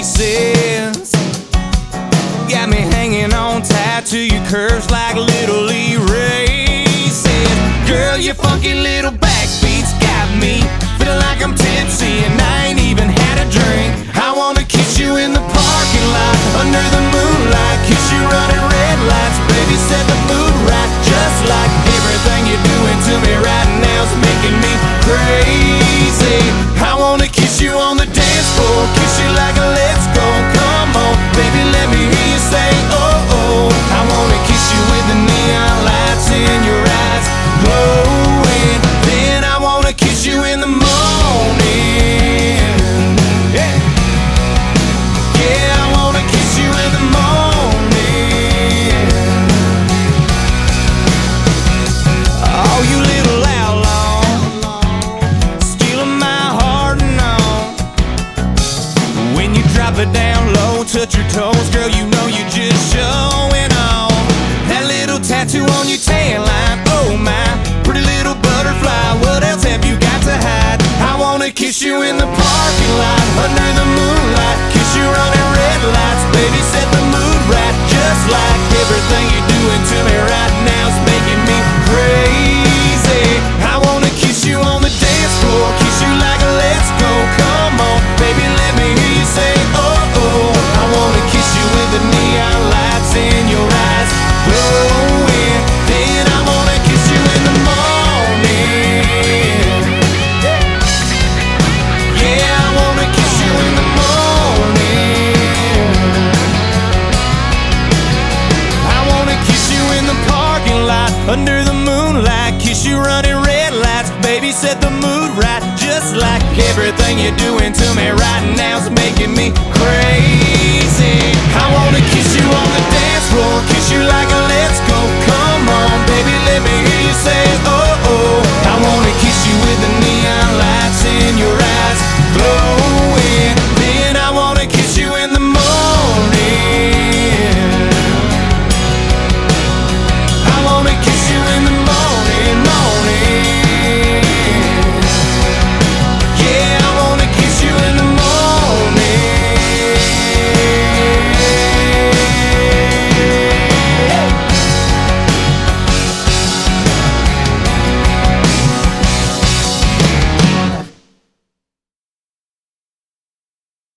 pieces. Got me hanging on tight to your curves like little erases. Girl, your funky little backbeats got me feeling like I'm tipsy and I ain't even had a drink. I wanna kiss you in the parking lot under the moonlight, kiss you running. it down low, touch your toes, girl, you under the moonlight. Kiss you running red lights, baby, set the mood right. Just like everything you're doing to me right now's making me crazy.